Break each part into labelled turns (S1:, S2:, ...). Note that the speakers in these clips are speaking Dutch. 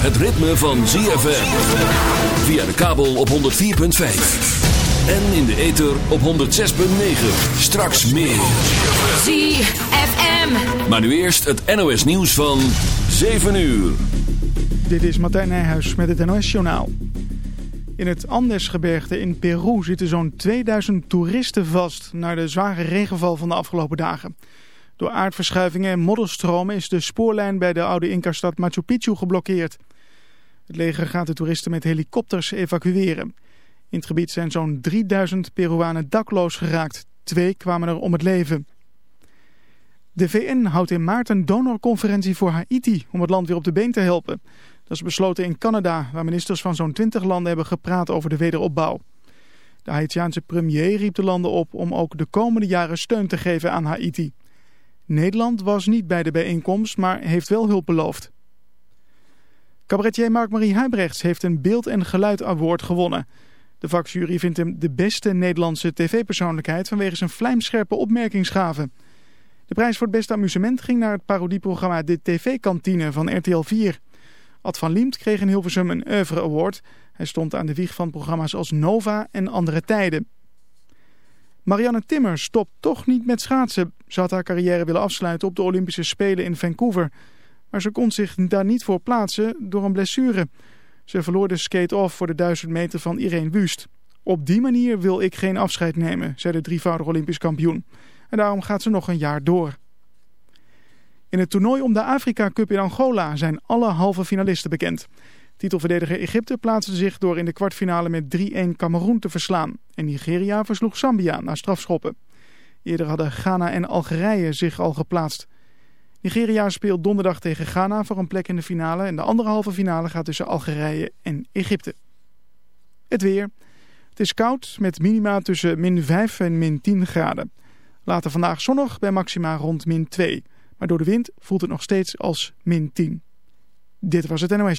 S1: Het ritme van ZFM. Via de kabel op 104.5. En in de ether op 106.9. Straks meer.
S2: ZFM.
S1: Maar nu eerst het NOS nieuws van 7 uur.
S3: Dit is Martijn Nijhuis met het NOS-journaal. In het Andesgebergte in Peru zitten zo'n 2000 toeristen vast... naar de zware regenval van de afgelopen dagen. Door aardverschuivingen en modderstromen is de spoorlijn bij de oude Inca-stad Machu Picchu geblokkeerd. Het leger gaat de toeristen met helikopters evacueren. In het gebied zijn zo'n 3000 Peruanen dakloos geraakt. Twee kwamen er om het leven. De VN houdt in maart een donorconferentie voor Haiti om het land weer op de been te helpen. Dat is besloten in Canada, waar ministers van zo'n 20 landen hebben gepraat over de wederopbouw. De Haitiaanse premier riep de landen op om ook de komende jaren steun te geven aan Haiti. Nederland was niet bij de bijeenkomst, maar heeft wel hulp beloofd. Cabaretier Mark-Marie Huibrechts heeft een Beeld- en Geluid Award gewonnen. De vakjury vindt hem de beste Nederlandse tv-persoonlijkheid vanwege zijn vlijmscherpe opmerkingsgave. De prijs voor het beste amusement ging naar het parodieprogramma De TV-kantine van RTL 4. Ad van Liemt kreeg in Hilversum een Oeuvre Award. Hij stond aan de wieg van programma's als Nova en Andere Tijden. Marianne Timmer stopt toch niet met schaatsen. Ze had haar carrière willen afsluiten op de Olympische Spelen in Vancouver. Maar ze kon zich daar niet voor plaatsen door een blessure. Ze verloor de skate-off voor de 1000 meter van Irene Wust. Op die manier wil ik geen afscheid nemen, zei de drievoudig Olympisch kampioen. En daarom gaat ze nog een jaar door. In het toernooi om de Afrika Cup in Angola zijn alle halve finalisten bekend. Titelverdediger Egypte plaatste zich door in de kwartfinale met 3-1 Cameroen te verslaan. En Nigeria versloeg Zambia na strafschoppen. Eerder hadden Ghana en Algerije zich al geplaatst. Nigeria speelt donderdag tegen Ghana voor een plek in de finale. En de andere halve finale gaat tussen Algerije en Egypte. Het weer. Het is koud met minima tussen min 5 en min 10 graden. Later vandaag zonnig bij maxima rond min 2. Maar door de wind voelt het nog steeds als min 10. Dit was het NOS.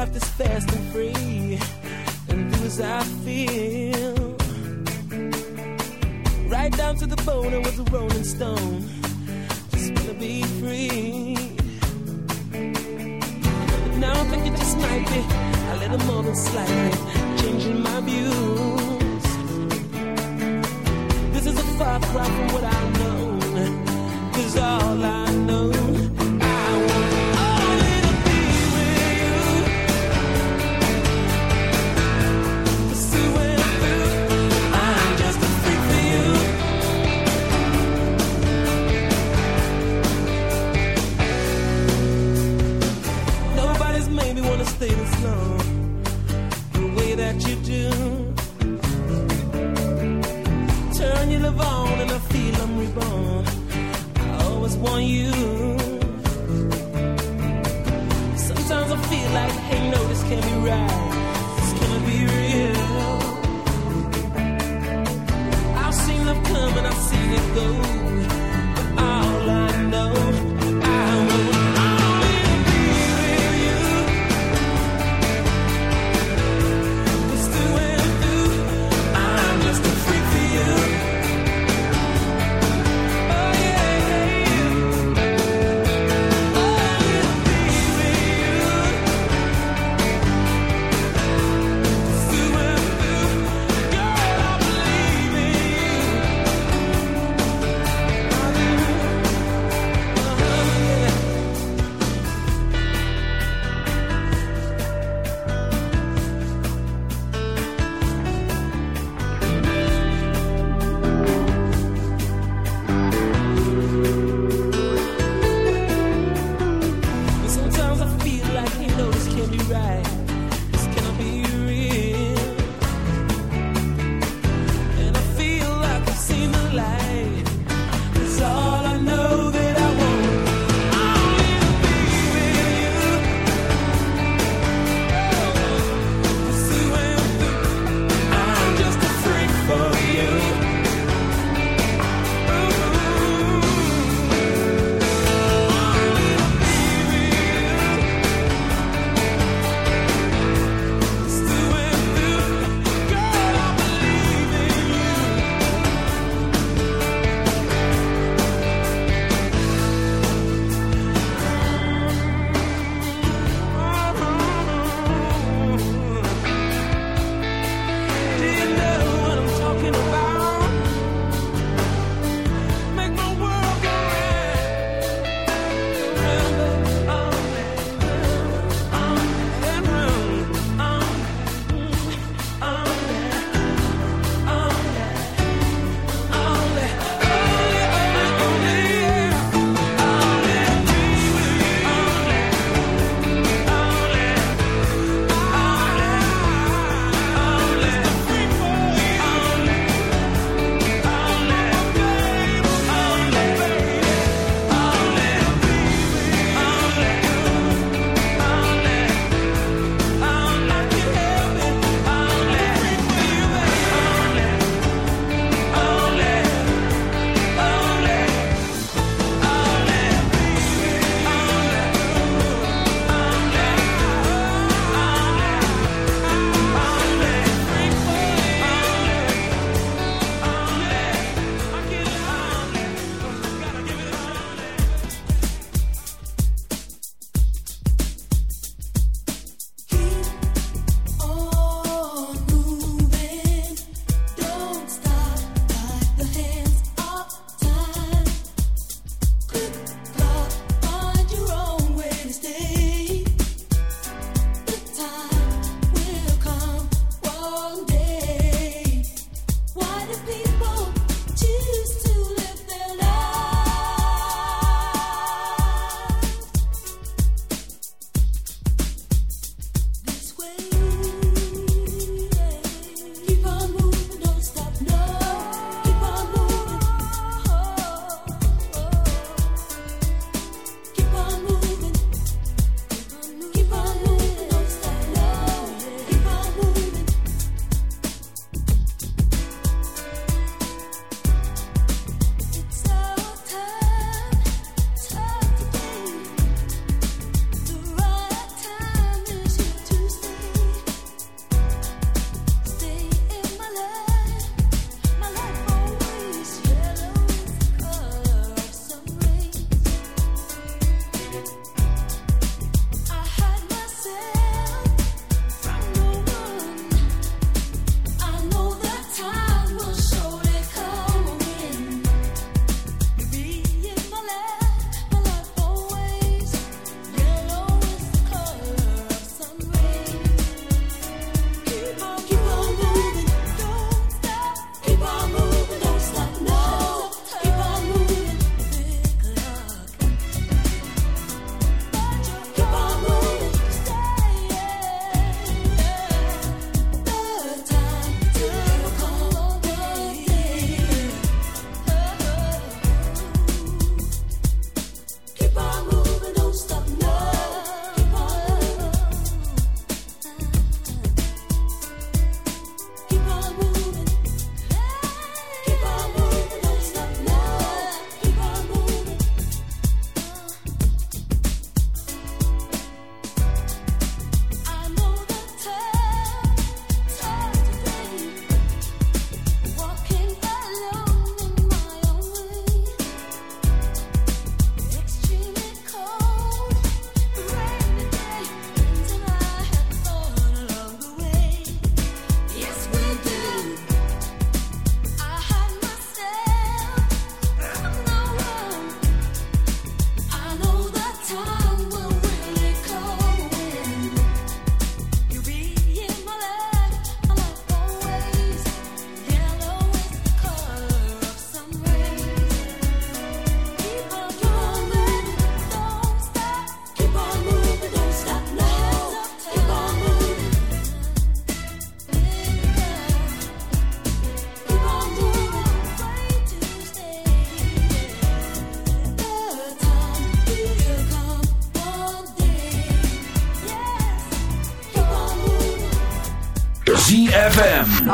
S4: Life this fast and free and do as I feel. Right down to the bone, I was a rolling stone. Just wanna be free. But now I think it just might be a little more than slightly changing my views. This is a far cry from what I know. Cause all I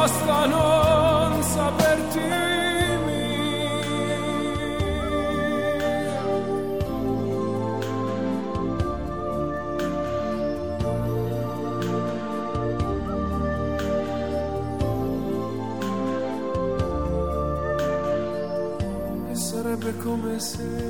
S5: basta non saperti come se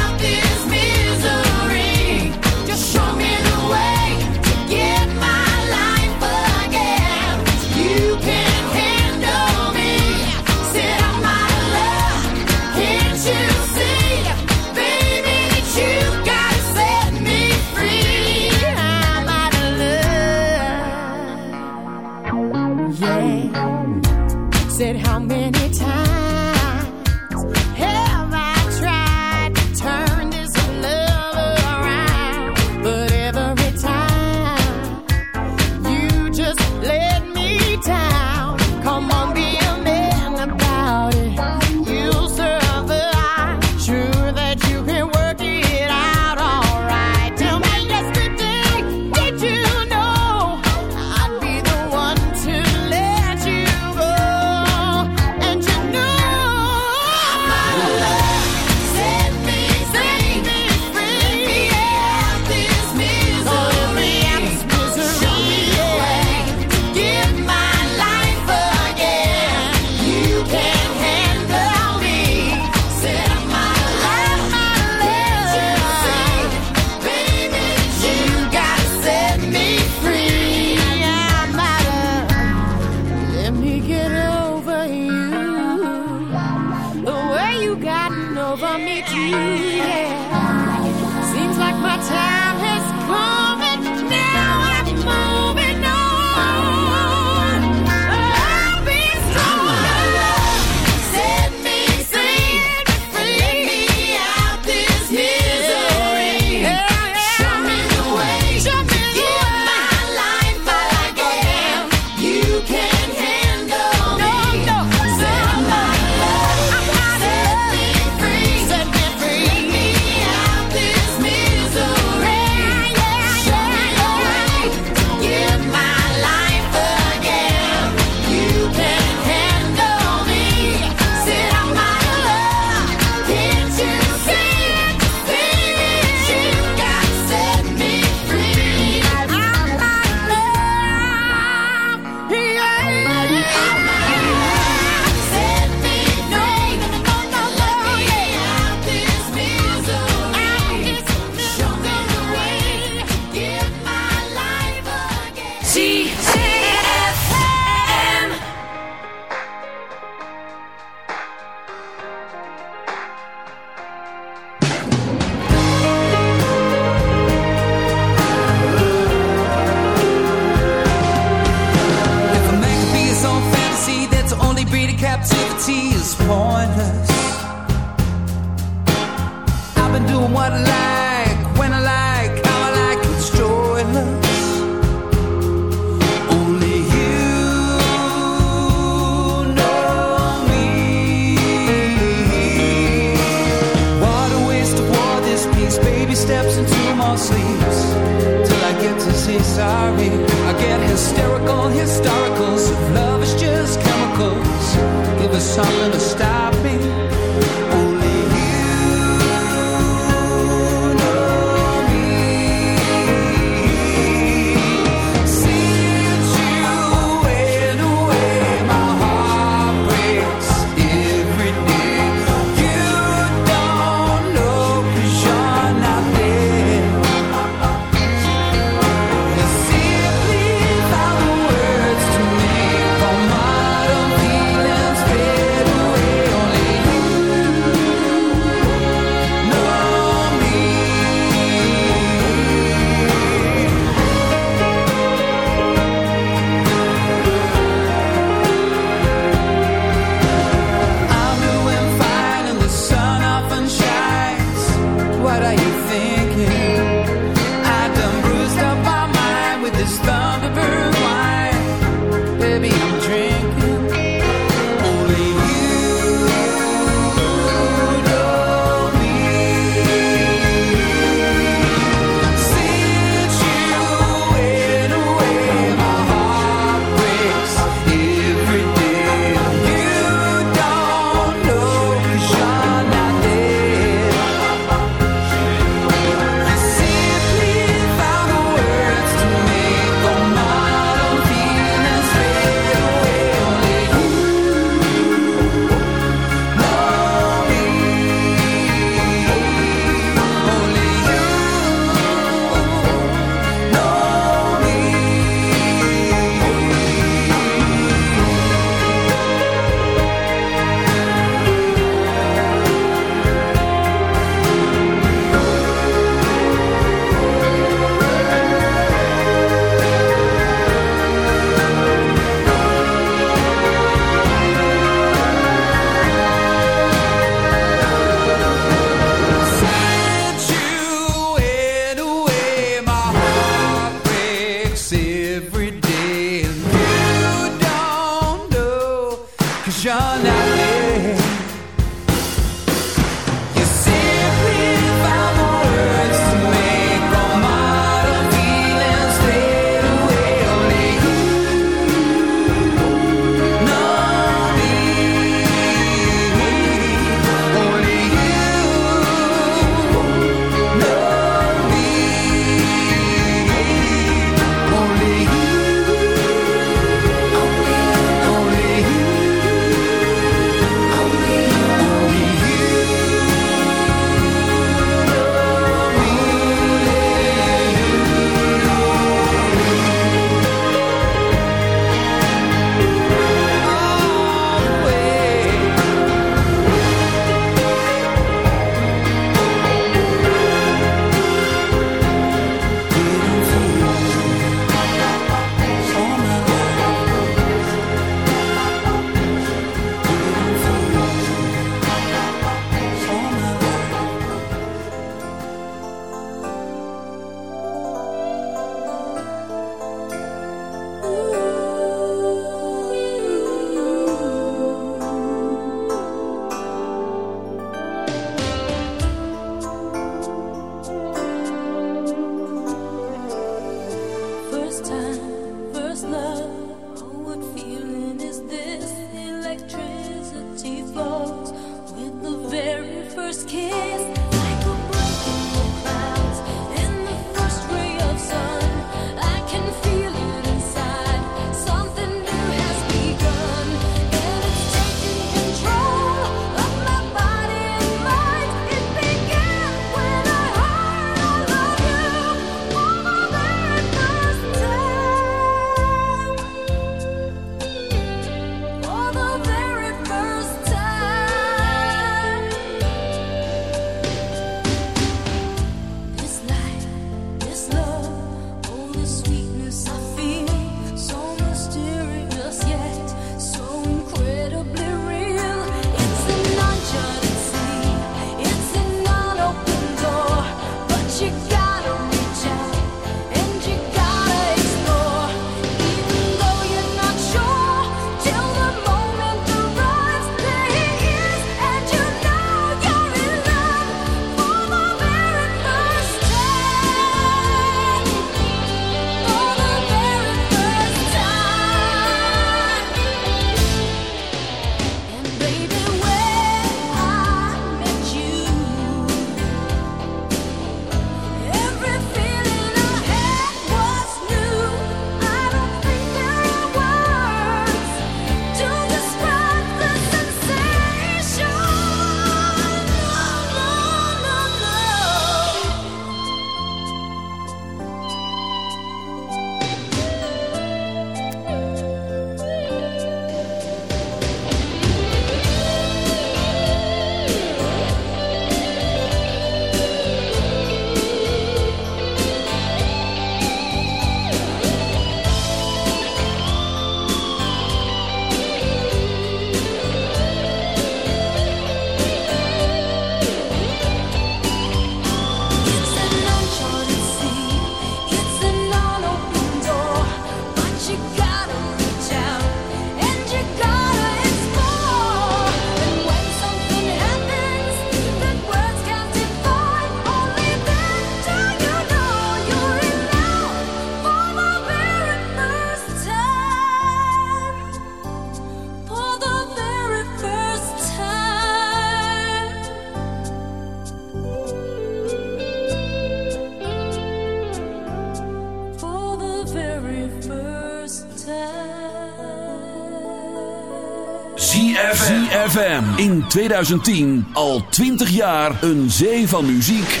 S1: 2010 al 20 jaar een zee van muziek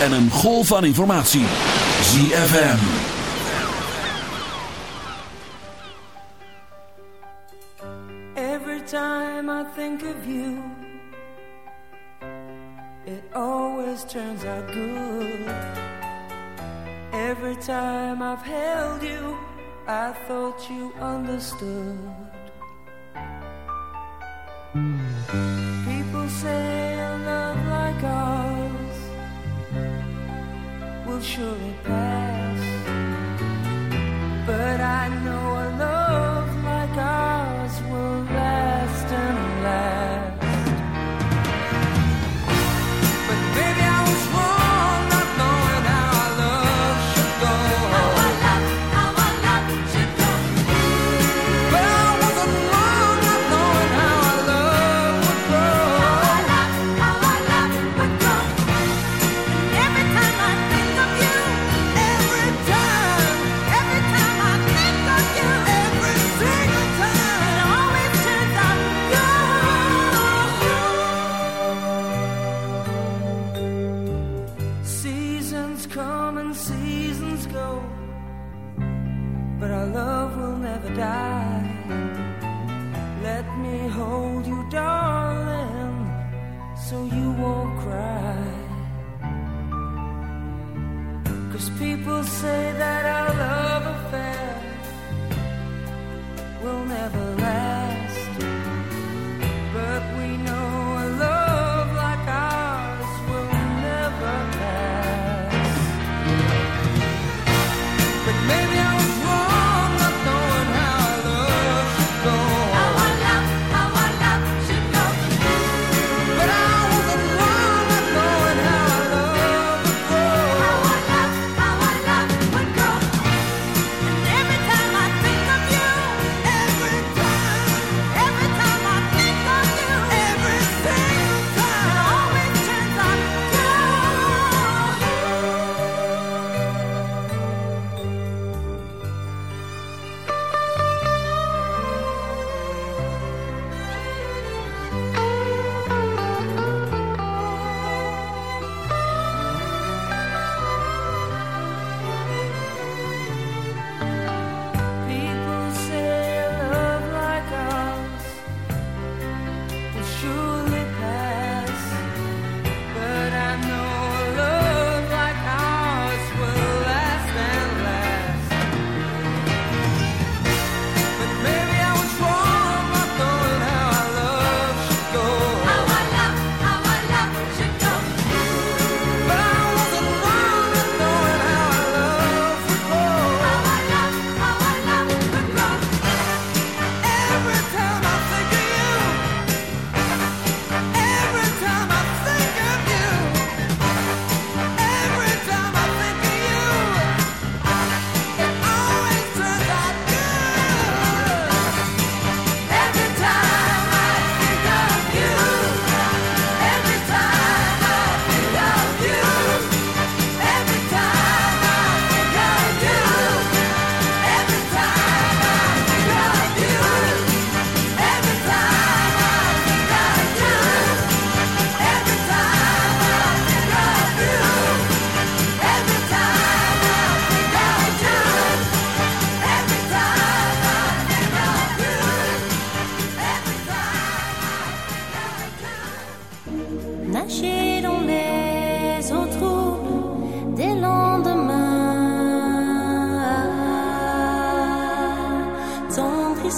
S1: en een golf van informatie. ZFM.
S6: Every time I think of you It always turns out good Every time I've held you I thought you understood say a love like ours will surely pass.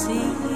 S7: see.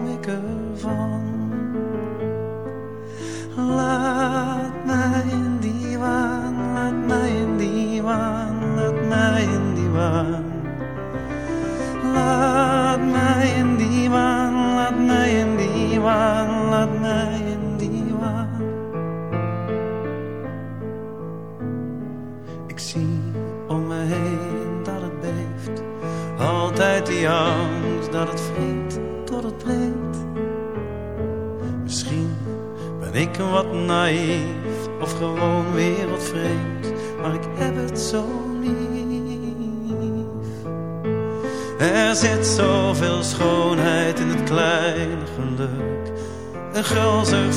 S7: Gulzig